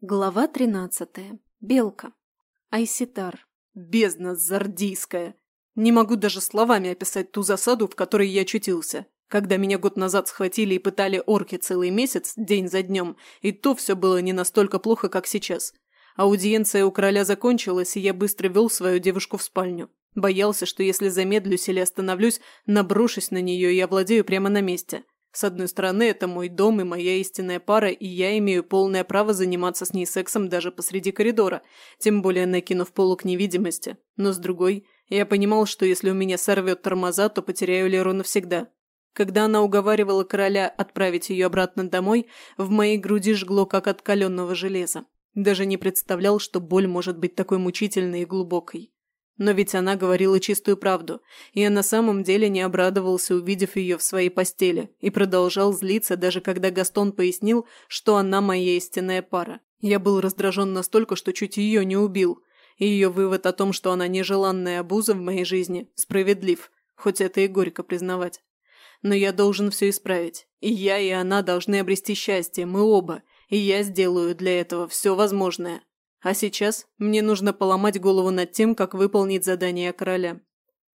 Глава тринадцатая. Белка. Айситар. Бездна зардийская. Не могу даже словами описать ту засаду, в которой я очутился. Когда меня год назад схватили и пытали орки целый месяц, день за днем, и то все было не настолько плохо, как сейчас. Аудиенция у короля закончилась, и я быстро вел свою девушку в спальню. Боялся, что если замедлюсь или остановлюсь, наброшусь на нее и овладею прямо на месте. С одной стороны, это мой дом и моя истинная пара, и я имею полное право заниматься с ней сексом даже посреди коридора, тем более накинув полок невидимости. Но с другой, я понимал, что если у меня сорвет тормоза, то потеряю Леру навсегда. Когда она уговаривала короля отправить ее обратно домой, в моей груди жгло, как от каленного железа. Даже не представлял, что боль может быть такой мучительной и глубокой. Но ведь она говорила чистую правду, и я на самом деле не обрадовался, увидев ее в своей постели, и продолжал злиться, даже когда Гастон пояснил, что она моя истинная пара. Я был раздражен настолько, что чуть ее не убил. И ее вывод о том, что она нежеланная обуза в моей жизни, справедлив, хоть это и горько признавать. Но я должен все исправить. И я, и она должны обрести счастье, мы оба, и я сделаю для этого все возможное. А сейчас мне нужно поломать голову над тем, как выполнить задание короля.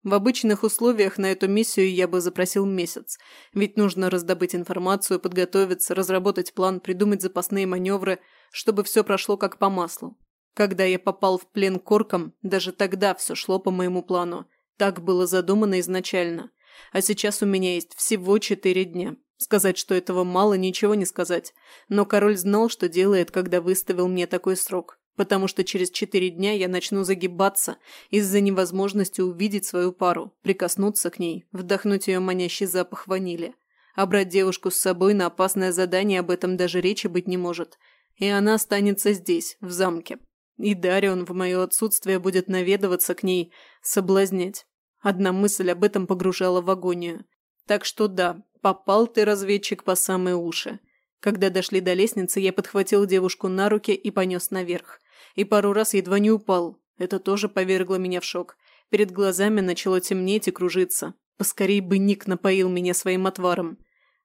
В обычных условиях на эту миссию я бы запросил месяц, ведь нужно раздобыть информацию, подготовиться, разработать план, придумать запасные маневры, чтобы все прошло как по маслу. Когда я попал в плен к оркам, даже тогда все шло по моему плану. Так было задумано изначально. А сейчас у меня есть всего четыре дня. Сказать, что этого мало, ничего не сказать. Но король знал, что делает, когда выставил мне такой срок потому что через четыре дня я начну загибаться из-за невозможности увидеть свою пару, прикоснуться к ней, вдохнуть ее манящий запах ванили. А брать девушку с собой на опасное задание об этом даже речи быть не может. И она останется здесь, в замке. И Дарион в мое отсутствие будет наведываться к ней, соблазнять. Одна мысль об этом погружала в агонию. Так что да, попал ты, разведчик, по самые уши. Когда дошли до лестницы, я подхватил девушку на руки и понес наверх и пару раз едва не упал. Это тоже повергло меня в шок. Перед глазами начало темнеть и кружиться. Поскорей бы Ник напоил меня своим отваром.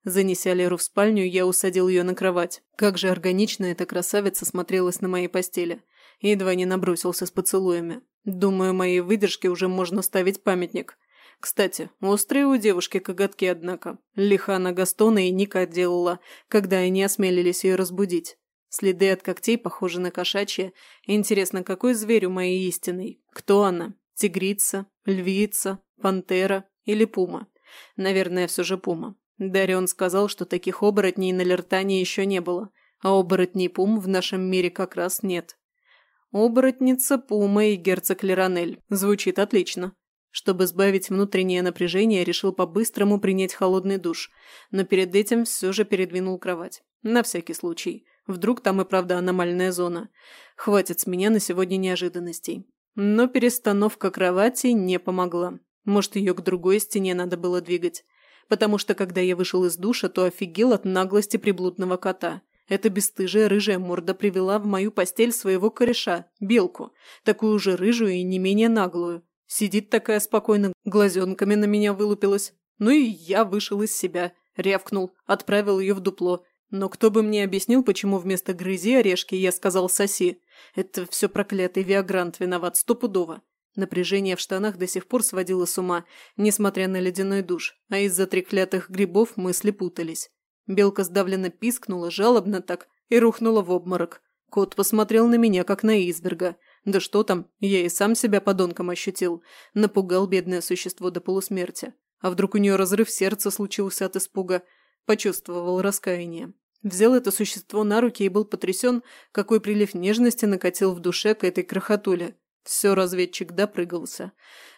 Занеся Леру в спальню, я усадил ее на кровать. Как же органично эта красавица смотрелась на моей постели. Едва не набросился с поцелуями. Думаю, моей выдержке уже можно ставить памятник. Кстати, острые у девушки коготки, однако. Лиха на Гастона и Ника делала, когда они осмелились ее разбудить. Следы от когтей похожи на кошачьи. Интересно, какой зверь у моей истинной? Кто она? Тигрица? Львица? Пантера? Или пума? Наверное, все же пума. Дарион сказал, что таких оборотней на Лертане еще не было, а оборотней пум в нашем мире как раз нет. Оборотница, пума и герцог Леранель. Звучит отлично. Чтобы сбавить внутреннее напряжение, решил по-быстрому принять холодный душ, но перед этим все же передвинул кровать. На всякий случай. Вдруг там и правда аномальная зона. Хватит с меня на сегодня неожиданностей. Но перестановка кровати не помогла. Может, ее к другой стене надо было двигать. Потому что, когда я вышел из душа, то офигел от наглости приблудного кота. Эта бесстыжая рыжая морда привела в мою постель своего кореша, белку, такую же рыжую и не менее наглую. Сидит такая спокойно, глазенками на меня вылупилась. Ну и я вышел из себя, рявкнул, отправил ее в дупло но кто бы мне объяснил, почему вместо грызи орешки я сказал соси? Это все проклятый Виагрант виноват стопудово. Напряжение в штанах до сих пор сводило с ума, несмотря на ледяной душ, а из-за треклятых грибов мысли путались. Белка сдавленно пискнула, жалобно так, и рухнула в обморок. Кот посмотрел на меня, как на изверга. Да что там, я и сам себя подонком ощутил. Напугал бедное существо до полусмерти. А вдруг у нее разрыв сердца случился от испуга – Почувствовал раскаяние. Взял это существо на руки и был потрясен, какой прилив нежности накатил в душе к этой крохотуле. Все, разведчик допрыгался.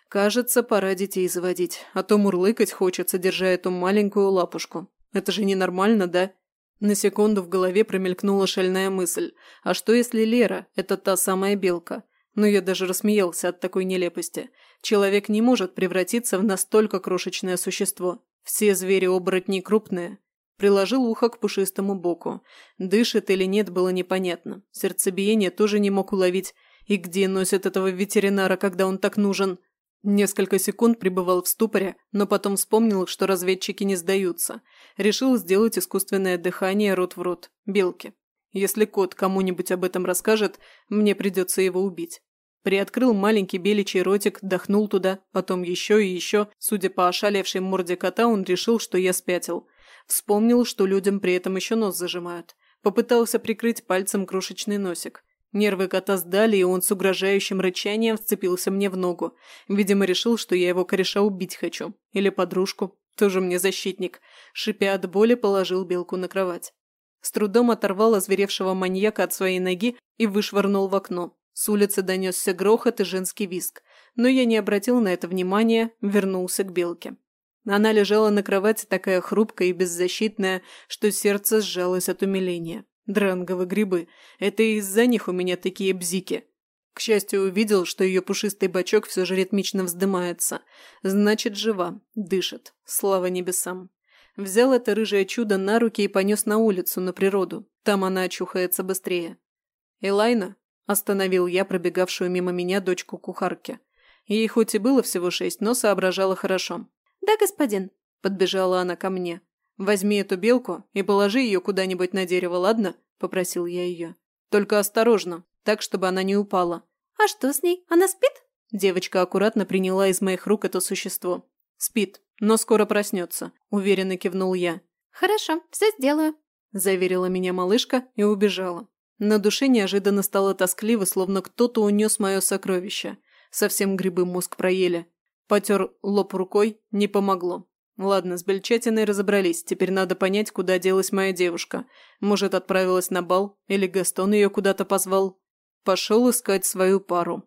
Кажется, пора детей заводить, а то мурлыкать хочется, держа эту маленькую лапушку. Это же ненормально, да? На секунду в голове промелькнула шальная мысль. А что если Лера – это та самая белка? Но я даже рассмеялся от такой нелепости. Человек не может превратиться в настолько крошечное существо. Все звери-оборотни крупные. Приложил ухо к пушистому боку. Дышит или нет, было непонятно. Сердцебиение тоже не мог уловить. И где носят этого ветеринара, когда он так нужен? Несколько секунд пребывал в ступоре, но потом вспомнил, что разведчики не сдаются. Решил сделать искусственное дыхание рот в рот. Белки. Если кот кому-нибудь об этом расскажет, мне придется его убить. Приоткрыл маленький беличий ротик, дохнул туда, потом еще и еще. Судя по ошалевшей морде кота, он решил, что я спятил. Вспомнил, что людям при этом еще нос зажимают. Попытался прикрыть пальцем крошечный носик. Нервы кота сдали, и он с угрожающим рычанием вцепился мне в ногу. Видимо, решил, что я его кореша убить хочу. Или подружку. Тоже мне защитник. Шипя от боли, положил белку на кровать. С трудом оторвал озверевшего маньяка от своей ноги и вышвырнул в окно. С улицы донесся грохот и женский виск. Но я не обратил на это внимания, вернулся к белке. Она лежала на кровати такая хрупкая и беззащитная, что сердце сжалось от умиления. Дранговые грибы. Это из-за них у меня такие бзики. К счастью, увидел, что ее пушистый бочок все же ритмично вздымается. Значит, жива, дышит. Слава небесам. Взял это рыжее чудо на руки и понес на улицу, на природу. Там она очухается быстрее. «Элайна?» – остановил я пробегавшую мимо меня дочку кухарки. Ей хоть и было всего шесть, но соображала хорошо. «Да, господин», – подбежала она ко мне. «Возьми эту белку и положи ее куда-нибудь на дерево, ладно?» – попросил я ее. «Только осторожно, так, чтобы она не упала». «А что с ней? Она спит?» Девочка аккуратно приняла из моих рук это существо. «Спит, но скоро проснется», – уверенно кивнул я. «Хорошо, все сделаю», – заверила меня малышка и убежала. На душе неожиданно стало тоскливо, словно кто-то унес мое сокровище. Совсем грибы мозг проели. Потер лоб рукой, не помогло. Ладно, с Бельчатиной разобрались, теперь надо понять, куда делась моя девушка. Может, отправилась на бал, или Гастон ее куда-то позвал. Пошел искать свою пару.